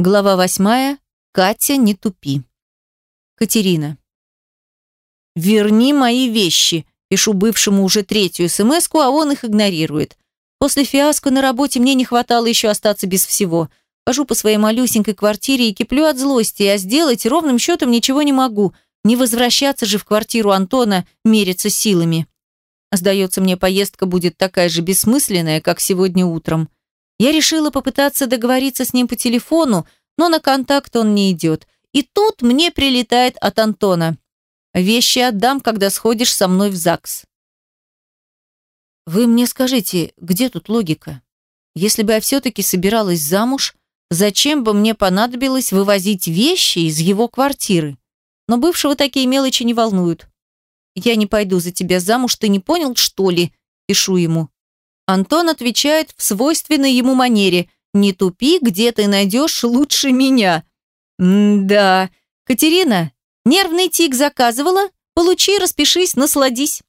Глава восьмая. Катя, не тупи. Катерина. «Верни мои вещи», – пишу бывшему уже третью смс а он их игнорирует. После фиаско на работе мне не хватало еще остаться без всего. Хожу по своей малюсенькой квартире и киплю от злости, а сделать ровным счетом ничего не могу. Не возвращаться же в квартиру Антона, мериться силами. Сдается мне, поездка будет такая же бессмысленная, как сегодня утром. Я решила попытаться договориться с ним по телефону, но на контакт он не идет. И тут мне прилетает от Антона. Вещи отдам, когда сходишь со мной в ЗАГС. Вы мне скажите, где тут логика? Если бы я все-таки собиралась замуж, зачем бы мне понадобилось вывозить вещи из его квартиры? Но бывшего такие мелочи не волнуют. «Я не пойду за тебя замуж, ты не понял, что ли?» Пишу ему. Антон отвечает в свойственной ему манере. «Не тупи, где ты найдешь лучше меня?» «Да, Катерина, нервный тик заказывала? Получи, распишись, насладись».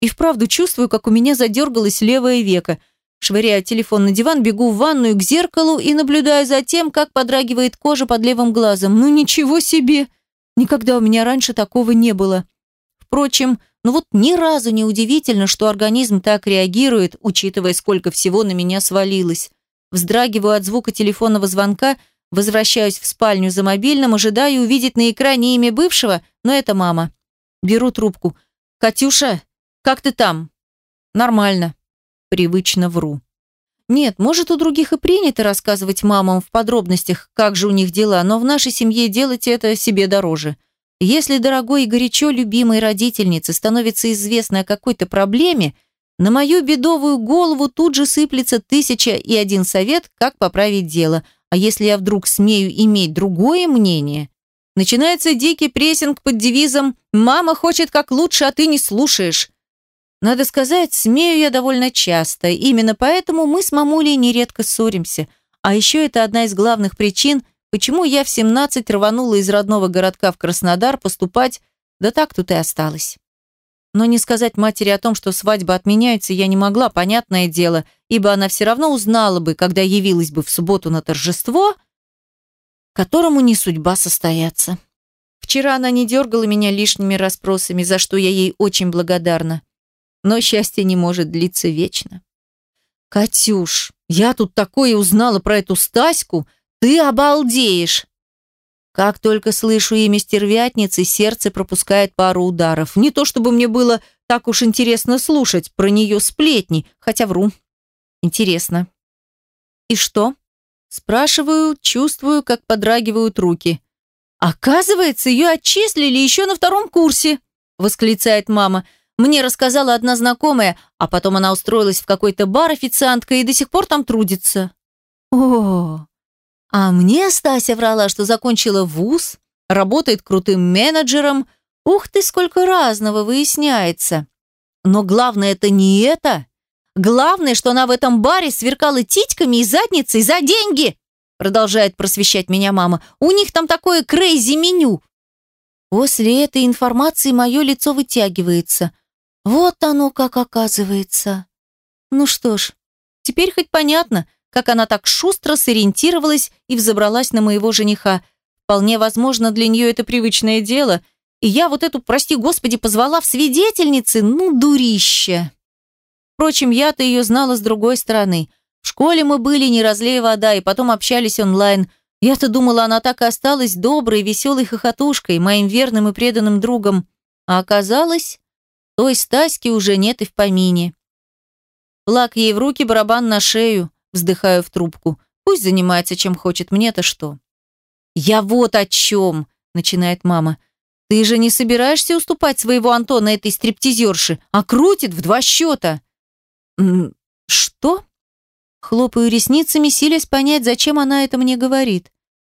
И вправду чувствую, как у меня задергалось левое веко. Швыряю телефон на диван, бегу в ванную к зеркалу и наблюдаю за тем, как подрагивает кожа под левым глазом. Ну ничего себе! Никогда у меня раньше такого не было. Впрочем, ну вот ни разу не удивительно, что организм так реагирует, учитывая, сколько всего на меня свалилось. Вздрагиваю от звука телефонного звонка, возвращаюсь в спальню за мобильным, ожидаю увидеть на экране имя бывшего, но это мама. Беру трубку. «Катюша, как ты там?» «Нормально». Привычно вру. Нет, может, у других и принято рассказывать мамам в подробностях, как же у них дела, но в нашей семье делать это себе дороже. Если дорогой и горячо любимой родительнице становится известно о какой-то проблеме, на мою бедовую голову тут же сыплется тысяча и один совет, как поправить дело. А если я вдруг смею иметь другое мнение, начинается дикий прессинг под девизом «Мама хочет как лучше, а ты не слушаешь». Надо сказать, смею я довольно часто, именно поэтому мы с мамулей нередко ссоримся. А еще это одна из главных причин, Почему я в 17 рванула из родного городка в Краснодар поступать, да так тут и осталось. Но не сказать матери о том, что свадьба отменяется, я не могла, понятное дело, ибо она все равно узнала бы, когда явилась бы в субботу на торжество, которому не судьба состояться. Вчера она не дергала меня лишними расспросами, за что я ей очень благодарна. Но счастье не может длиться вечно. «Катюш, я тут такое узнала про эту Стаську», ты обалдеешь!» Как только слышу имя стервятницы, сердце пропускает пару ударов. Не то чтобы мне было так уж интересно слушать про нее сплетни, хотя вру. Интересно. «И что?» Спрашиваю, чувствую, как подрагивают руки. «Оказывается, ее отчислили еще на втором курсе!» восклицает мама. «Мне рассказала одна знакомая, а потом она устроилась в какой-то бар официанткой и до сих пор там трудится». «О, а мне Стася врала, что закончила вуз, работает крутым менеджером. Ух ты, сколько разного выясняется. Но главное это не это. Главное, что она в этом баре сверкала титьками и задницей за деньги. Продолжает просвещать меня мама. У них там такое крейзи меню. После этой информации мое лицо вытягивается. Вот оно как оказывается. Ну что ж, теперь хоть понятно, как она так шустро сориентировалась и взобралась на моего жениха. Вполне возможно, для нее это привычное дело. И я вот эту, прости господи, позвала в свидетельницы, ну, дурище. Впрочем, я-то ее знала с другой стороны. В школе мы были, не разлей вода, и потом общались онлайн. Я-то думала, она так и осталась доброй, веселой хохотушкой, моим верным и преданным другом. А оказалось, той Стаськи уже нет и в помине. Лак ей в руки, барабан на шею. Вздыхаю в трубку. Пусть занимается чем хочет, мне-то что? Я вот о чем, начинает мама. Ты же не собираешься уступать своего Антона этой стриптизерши, а крутит в два счета. что? Хлопаю ресницами, силясь понять, зачем она это мне говорит.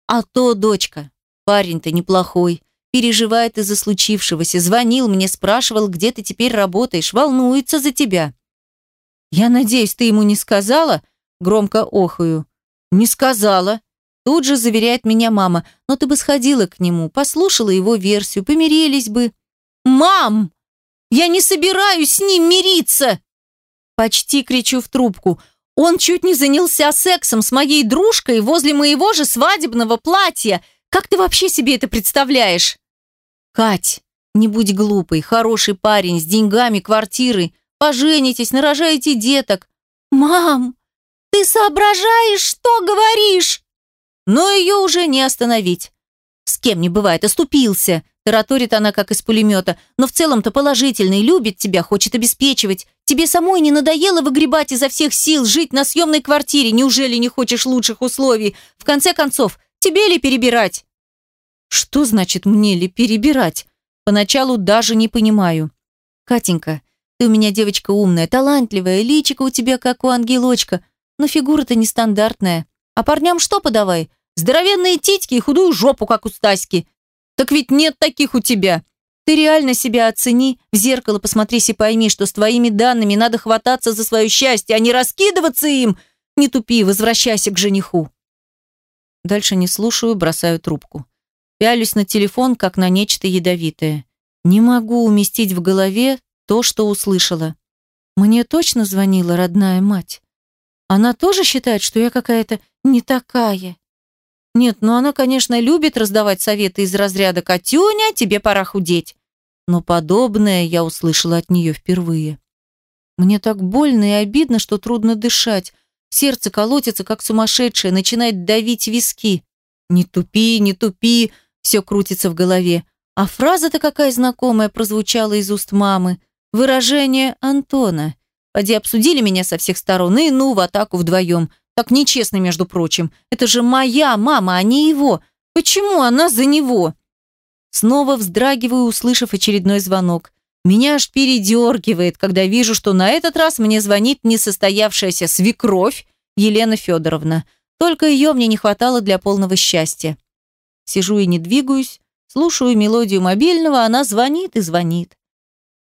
А то, дочка, парень-то неплохой, переживает из-за случившегося, звонил мне, спрашивал, где ты теперь работаешь, волнуется за тебя. Я надеюсь, ты ему не сказала, Громко охаю. «Не сказала». Тут же заверяет меня мама. «Но ты бы сходила к нему, послушала его версию, помирились бы». «Мам! Я не собираюсь с ним мириться!» Почти кричу в трубку. Он чуть не занялся сексом с моей дружкой возле моего же свадебного платья. Как ты вообще себе это представляешь? Кать, не будь глупой, хороший парень с деньгами, квартирой. Поженитесь, нарожаете деток. Мам, ты соображаешь, что говоришь? Но ее уже не остановить. С кем не бывает, оступился. Тараторит она, как из пулемета. Но в целом-то положительный, любит тебя, хочет обеспечивать. Тебе самой не надоело выгребать изо всех сил, жить на съемной квартире? Неужели не хочешь лучших условий? В конце концов, тебе ли перебирать? Что значит мне ли перебирать? Поначалу даже не понимаю. Катенька, ты у меня девочка умная, талантливая, личико у тебя как у ангелочка, но фигура-то нестандартная. А парням что подавай? Здоровенные титьки и худую жопу, как у Стаськи. Так ведь нет таких у тебя. Ты реально себя оцени, в зеркало посмотрись и пойми, что с твоими данными надо хвататься за свое счастье, а не раскидываться им. Не тупи, возвращайся к жениху. Дальше не слушаю, бросаю трубку. Пялюсь на телефон, как на нечто ядовитое. Не могу уместить в голове то, что услышала. Мне точно звонила родная мать. Она тоже считает, что я какая-то не такая. Нет, ну она, конечно, любит раздавать советы из разряда «Катюня, тебе пора худеть». Но подобное я услышала от нее впервые. Мне так больно и обидно, что трудно дышать. Сердце колотится, как сумасшедшее, начинает давить виски. «Не тупи, не тупи», все крутится в голове. А фраза-то какая знакомая прозвучала из уст мамы. Выражение Антона. Поди обсудили меня со всех сторон и ну в атаку вдвоем. Так нечестно, между прочим. Это же моя мама, а не его. Почему она за него? Снова вздрагиваю, услышав очередной звонок. Меня аж передергивает, когда вижу, что на этот раз мне звонит несостоявшаяся свекровь Елена Федоровна. Только ее мне не хватало для полного счастья. Сижу и не двигаюсь, слушаю мелодию мобильного, она звонит и звонит.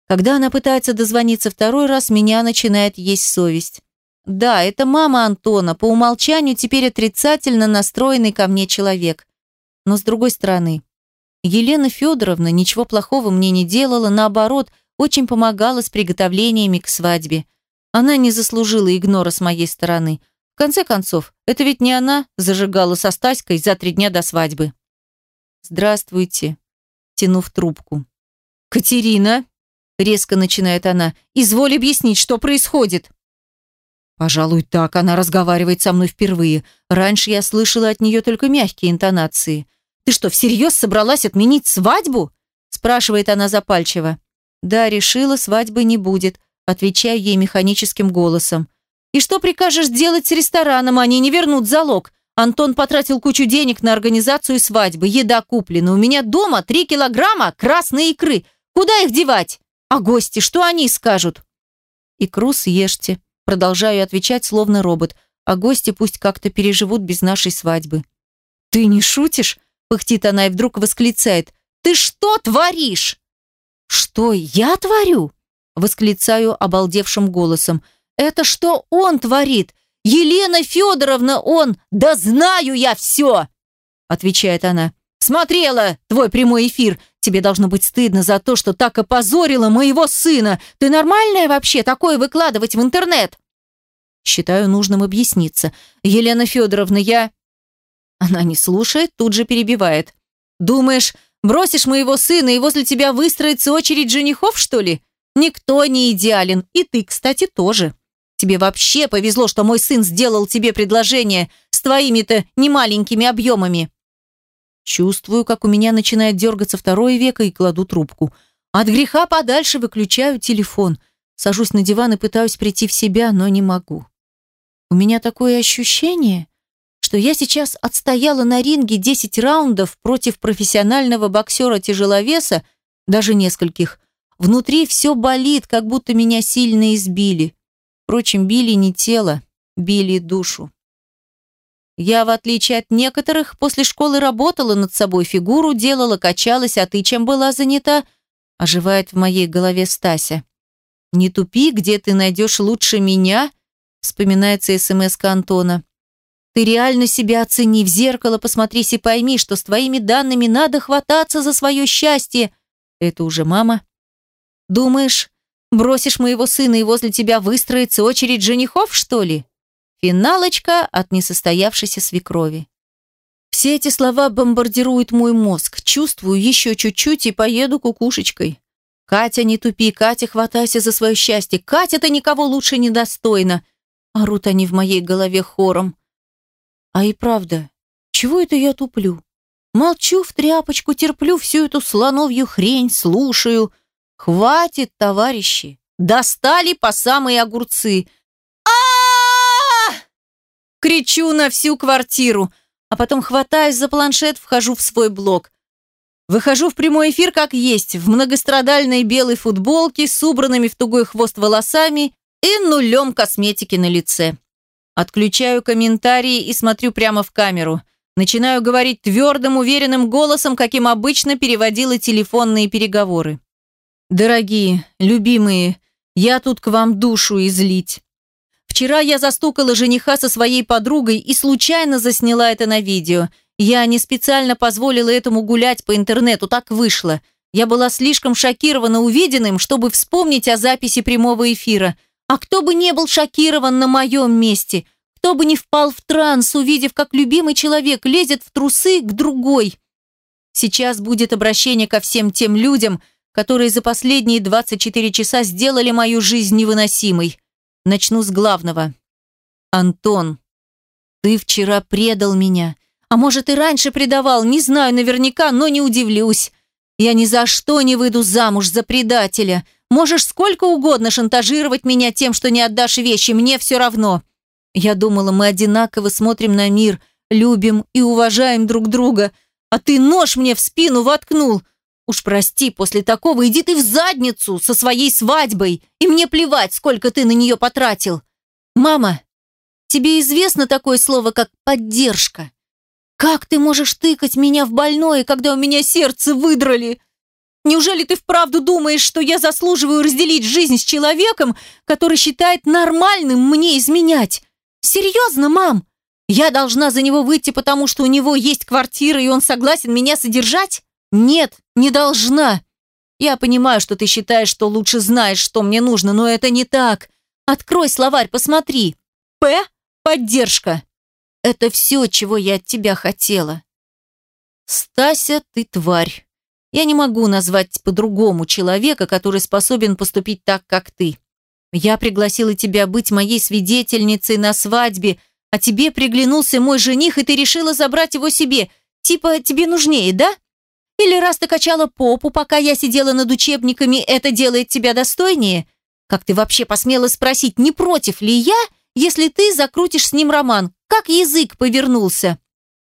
Когда она пытается дозвониться второй раз, меня начинает есть совесть. Да, это мама Антона, по умолчанию теперь отрицательно настроенный ко мне человек. Но с другой стороны, Елена Федоровна ничего плохого мне не делала, наоборот, очень помогала с приготовлениями к свадьбе. Она не заслужила игнора с моей стороны. В конце концов, это ведь не она зажигала со Стаськой за три дня до свадьбы. «Здравствуйте», тянув трубку. «Катерина», — резко начинает она, — «изволь объяснить, что происходит». Пожалуй, так она разговаривает со мной впервые. Раньше я слышала от нее только мягкие интонации. «Ты что, всерьез собралась отменить свадьбу?» спрашивает она запальчиво. «Да, решила, свадьбы не будет», отвечаю ей механическим голосом. «И что прикажешь делать с рестораном? Они не вернут залог. Антон потратил кучу денег на организацию свадьбы. Еда куплена. У меня дома три килограмма красной икры. Куда их девать? А гости, что они скажут?» «Икру съешьте», Продолжаю отвечать, словно робот, а гости пусть как-то переживут без нашей свадьбы. «Ты не шутишь?» – пыхтит она и вдруг восклицает. «Ты что творишь?» «Что я творю?» – восклицаю обалдевшим голосом. «Это что он творит? Елена Федоровна, он! Да знаю я все!» – отвечает она. «Смотрела твой прямой эфир. Тебе должно быть стыдно за то, что так опозорила моего сына. Ты нормальная вообще такое выкладывать в интернет?» Считаю нужным объясниться. «Елена Федоровна, я...» Она не слушает, тут же перебивает. «Думаешь, бросишь моего сына, и возле тебя выстроится очередь женихов, что ли? Никто не идеален, и ты, кстати, тоже. Тебе вообще повезло, что мой сын сделал тебе предложение с твоими-то немаленькими объемами». Чувствую, как у меня начинает дергаться второе веко и кладу трубку. От греха подальше выключаю телефон. Сажусь на диван и пытаюсь прийти в себя, но не могу. У меня такое ощущение, что я сейчас отстояла на ринге 10 раундов против профессионального боксера-тяжеловеса, даже нескольких. Внутри все болит, как будто меня сильно избили. Впрочем, били не тело, били душу. Я, в отличие от некоторых, после школы работала над собой, фигуру делала, качалась, а ты чем была занята? Оживает в моей голове Стася. Не тупи, где ты найдешь лучше меня? Вспоминается смс Антона. Ты реально себя оцени, в зеркало посмотрись и пойми, что с твоими данными надо хвататься за свое счастье. Это уже мама. Думаешь, бросишь моего сына и возле тебя выстроится очередь женихов, что ли? Финалочка от несостоявшейся свекрови. Все эти слова бомбардируют мой мозг. Чувствую еще чуть-чуть и поеду кукушечкой. Катя, не тупи, Катя, хватайся за свое счастье. Катя-то никого лучше не достойна. Орут они в моей голове хором. А и правда, чего это я туплю? Молчу в тряпочку, терплю всю эту слоновью хрень, слушаю. Хватит, товарищи. Достали по самые огурцы. Кричу на всю квартиру а потом, хватаясь за планшет, вхожу в свой блог. Выхожу в прямой эфир как есть, в многострадальной белой футболке с убранными в тугой хвост волосами и нулем косметики на лице. Отключаю комментарии и смотрю прямо в камеру. Начинаю говорить твердым, уверенным голосом, каким обычно переводила телефонные переговоры. «Дорогие, любимые, я тут к вам душу излить. Вчера я застукала жениха со своей подругой и случайно засняла это на видео. Я не специально позволила этому гулять по интернету, так вышло. Я была слишком шокирована увиденным, чтобы вспомнить о записи прямого эфира. А кто бы не был шокирован на моем месте, кто бы не впал в транс, увидев, как любимый человек лезет в трусы к другой. Сейчас будет обращение ко всем тем людям, которые за последние 24 часа сделали мою жизнь невыносимой. Начну с главного. Антон, ты вчера предал меня. А может и раньше предавал, не знаю наверняка, но не удивлюсь. Я ни за что не выйду замуж за предателя. Можешь сколько угодно шантажировать меня тем, что не отдашь вещи, мне все равно. Я думала, мы одинаково смотрим на мир, любим и уважаем друг друга, а ты нож мне в спину воткнул – Уж прости, после такого иди ты в задницу со своей свадьбой, и мне плевать, сколько ты на нее потратил. Мама, тебе известно такое слово, как поддержка? Как ты можешь тыкать меня в больное, когда у меня сердце выдрали? Неужели ты вправду думаешь, что я заслуживаю разделить жизнь с человеком, который считает нормальным мне изменять? Серьезно, мам? Я должна за него выйти, потому что у него есть квартира, и он согласен меня содержать? Нет, не должна. Я понимаю, что ты считаешь, что лучше знаешь, что мне нужно, но это не так. Открой словарь, посмотри. П – поддержка. Это все, чего я от тебя хотела. Стася, ты тварь. Я не могу назвать по-другому человека, который способен поступить так, как ты. Я пригласила тебя быть моей свидетельницей на свадьбе, а тебе приглянулся мой жених, и ты решила забрать его себе. Типа, тебе нужнее, да? Или раз ты качала попу, пока я сидела над учебниками, это делает тебя достойнее? Как ты вообще посмела спросить, не против ли я, если ты закрутишь с ним роман? Как язык повернулся?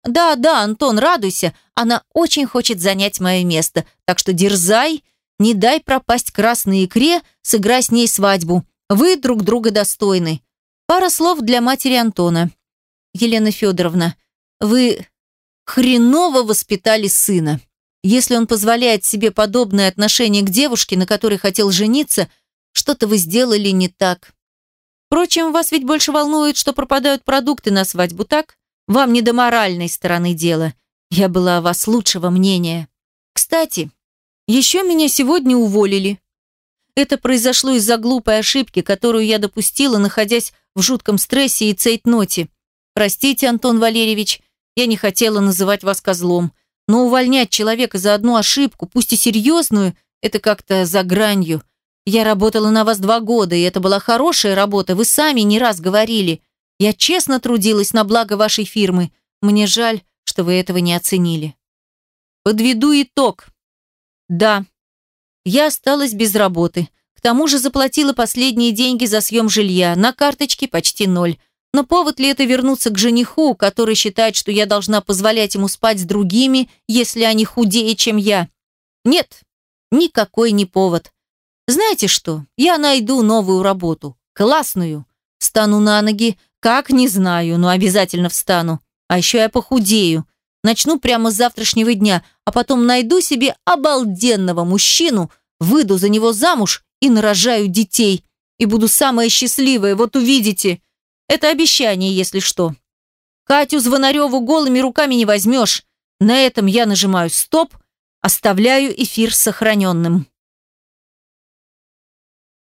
Да, да, Антон, радуйся. Она очень хочет занять мое место. Так что дерзай, не дай пропасть красной икре, сыграй с ней свадьбу. Вы друг друга достойны. Пара слов для матери Антона. Елена Федоровна, вы хреново воспитали сына. Если он позволяет себе подобное отношение к девушке, на которой хотел жениться, что-то вы сделали не так. Впрочем, вас ведь больше волнует, что пропадают продукты на свадьбу, так? Вам не до моральной стороны дела. Я была о вас лучшего мнения. Кстати, еще меня сегодня уволили. Это произошло из-за глупой ошибки, которую я допустила, находясь в жутком стрессе и цейтноте. Простите, Антон Валерьевич, я не хотела называть вас козлом. Но увольнять человека за одну ошибку, пусть и серьезную, это как-то за гранью. Я работала на вас два года, и это была хорошая работа, вы сами не раз говорили. Я честно трудилась на благо вашей фирмы. Мне жаль, что вы этого не оценили. Подведу итог. Да, я осталась без работы. К тому же заплатила последние деньги за съем жилья, на карточке почти ноль. Но повод ли это вернуться к жениху, который считает, что я должна позволять ему спать с другими, если они худее, чем я? Нет, никакой не повод. Знаете что, я найду новую работу. Классную. Стану на ноги. Как, не знаю, но обязательно встану. А еще я похудею. Начну прямо с завтрашнего дня, а потом найду себе обалденного мужчину, выйду за него замуж и нарожаю детей. И буду самая счастливая, вот увидите. Это обещание, если что. Катю Звонареву голыми руками не возьмешь. На этом я нажимаю «стоп», оставляю эфир сохраненным.